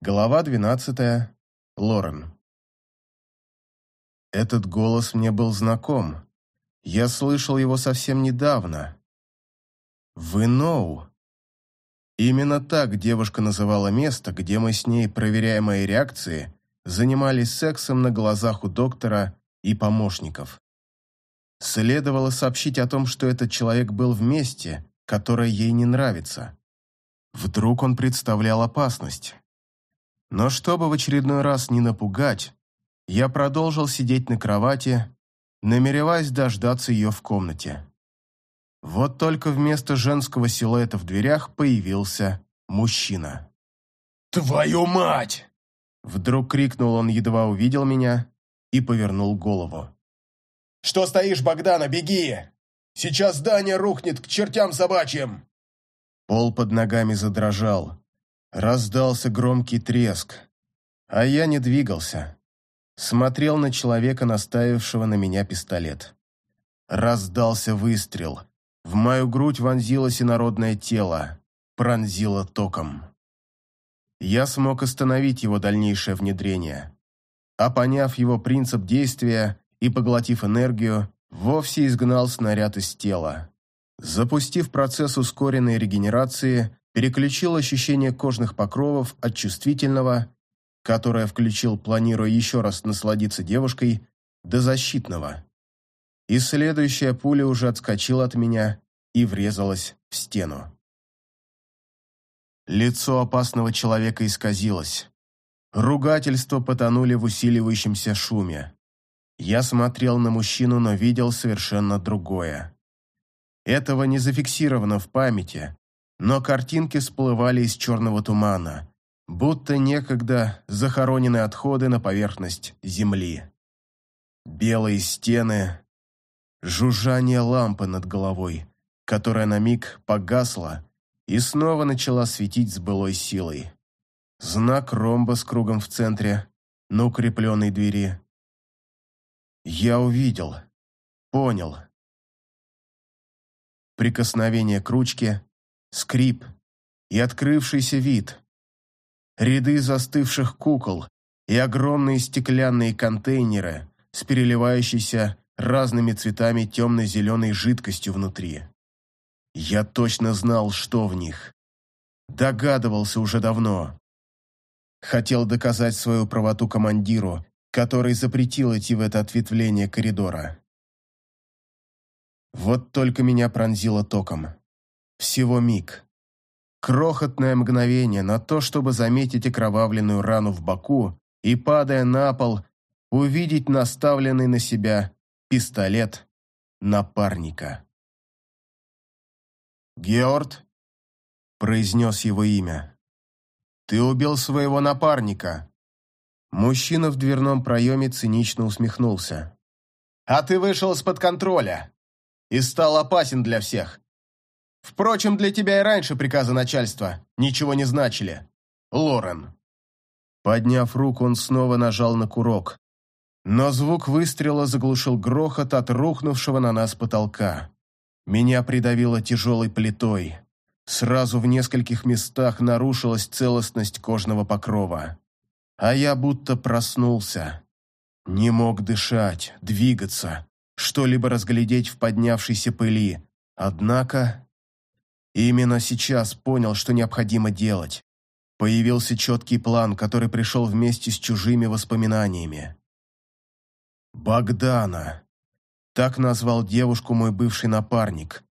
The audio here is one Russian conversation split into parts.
Глава двенадцатая. Лорен. Этот голос мне был знаком. Я слышал его совсем недавно. «Вы Ноу». Именно так девушка называла место, где мы с ней, проверяя мои реакции, занимались сексом на глазах у доктора и помощников. Следовало сообщить о том, что этот человек был в месте, которое ей не нравится. Вдруг он представлял опасность. Но чтобы в очередной раз не напугать, я продолжил сидеть на кровати, намереваясь дождаться ее в комнате. Вот только вместо женского силуэта в дверях появился мужчина. «Твою мать!» Вдруг крикнул он, едва увидел меня, и повернул голову. «Что стоишь, Богдана, беги! Сейчас здание рухнет к чертям собачьим!» Пол под ногами задрожал. Раздался громкий треск. А я не двигался. Смотрел на человека, наставившего на меня пистолет. Раздался выстрел. В мою грудь вонзилось инородное тело. Пронзило током. Я смог остановить его дальнейшее внедрение. А поняв его принцип действия и поглотив энергию, вовсе изгнал снаряд из тела. Запустив процесс ускоренной регенерации, переключил ощущение кожных покровов от чувствительного, которое включил, планируя еще раз насладиться девушкой, до защитного. И следующая пуля уже отскочила от меня и врезалась в стену. Лицо опасного человека исказилось. Ругательства потонули в усиливающемся шуме. Я смотрел на мужчину, но видел совершенно другое. Этого не зафиксировано в памяти, но картинки всплывали из черного тумана, будто некогда захоронены отходы на поверхность земли. Белые стены, жужжание лампы над головой, которая на миг погасла и снова начала светить с былой силой. Знак ромба с кругом в центре, на укрепленной двери. Я увидел, понял. Прикосновение к ручке, скрип и открывшийся вид. Ряды застывших кукол и огромные стеклянные контейнеры с переливающейся разными цветами темно-зеленой жидкостью внутри. Я точно знал, что в них. Догадывался уже давно. Хотел доказать свою правоту командиру, который запретил идти в это ответвление коридора. Вот только меня пронзило током. Всего миг. Крохотное мгновение на то, чтобы заметить окровавленную рану в боку и, падая на пол, увидеть наставленный на себя пистолет напарника. «Георд?» – произнес его имя. «Ты убил своего напарника». Мужчина в дверном проеме цинично усмехнулся. «А ты вышел из-под контроля и стал опасен для всех. Впрочем, для тебя и раньше приказы начальства ничего не значили. Лорен». Подняв руку, он снова нажал на курок. Но звук выстрела заглушил грохот от рухнувшего на нас потолка. Меня придавило тяжелой плитой. Сразу в нескольких местах нарушилась целостность кожного покрова. А я будто проснулся. Не мог дышать, двигаться, что-либо разглядеть в поднявшейся пыли. Однако Именно сейчас понял, что необходимо делать. Появился четкий план, который пришел вместе с чужими воспоминаниями. «Богдана», так назвал девушку мой бывший напарник.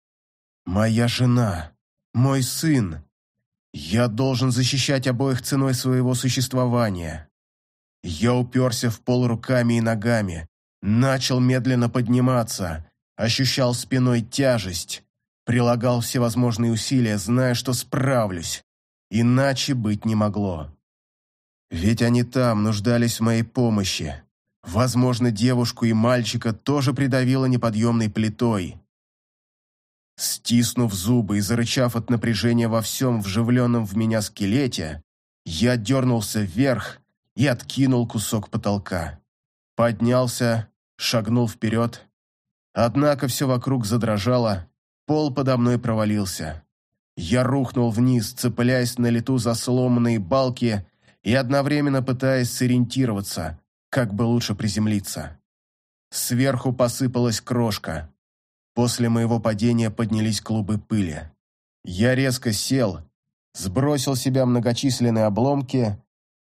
«Моя жена, мой сын. Я должен защищать обоих ценой своего существования». Я уперся в пол руками и ногами, начал медленно подниматься, ощущал спиной тяжесть, Прилагал всевозможные усилия, зная, что справлюсь. Иначе быть не могло. Ведь они там нуждались в моей помощи. Возможно, девушку и мальчика тоже придавило неподъемной плитой. Стиснув зубы и зарычав от напряжения во всем вживленном в меня скелете, я дернулся вверх и откинул кусок потолка. Поднялся, шагнул вперед. Однако все вокруг задрожало, Пол подо мной провалился. Я рухнул вниз, цепляясь на лету за сломанные балки и одновременно пытаясь сориентироваться, как бы лучше приземлиться. Сверху посыпалась крошка. После моего падения поднялись клубы пыли. Я резко сел, сбросил себя многочисленные обломки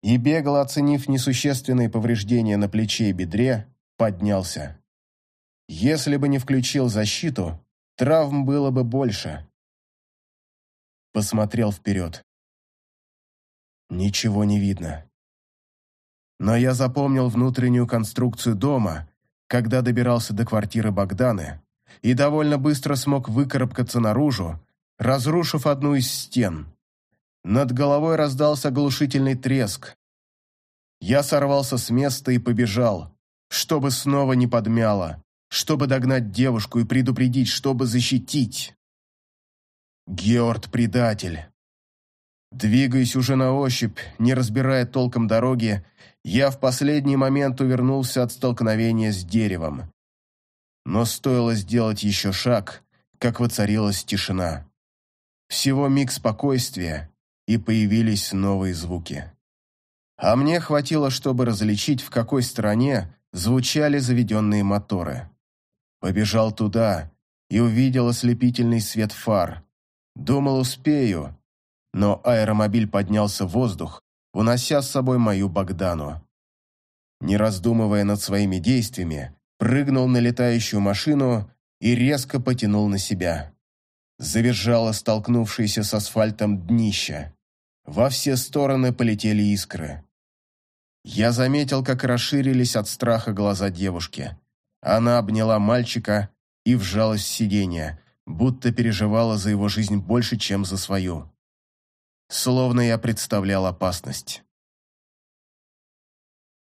и, бегло оценив несущественные повреждения на плече и бедре, поднялся. Если бы не включил защиту, травм было бы больше. Посмотрел вперед. Ничего не видно. Но я запомнил внутреннюю конструкцию дома, когда добирался до квартиры Богданы, и довольно быстро смог выкарабкаться наружу, разрушив одну из стен. Над головой раздался оглушительный треск. Я сорвался с места и побежал, чтобы снова не подмяло, чтобы догнать девушку и предупредить, чтобы защитить. Георд предатель. Двигаясь уже на ощупь, не разбирая толком дороги, я в последний момент увернулся от столкновения с деревом. Но стоило сделать еще шаг, как воцарилась тишина. Всего миг спокойствия, и появились новые звуки. А мне хватило, чтобы различить, в какой стороне звучали заведенные моторы. Побежал туда и увидел ослепительный свет фар. Думал, успею, но аэромобиль поднялся в воздух, унося с собой мою Богдану. Не раздумывая над своими действиями, прыгнул на летающую машину и резко потянул на себя. Завизжало столкнувшееся с асфальтом днище. Во все стороны полетели искры. Я заметил, как расширились от страха глаза девушки. Она обняла мальчика и вжалась в сиденье, будто переживала за его жизнь больше, чем за свою словно я представлял опасность.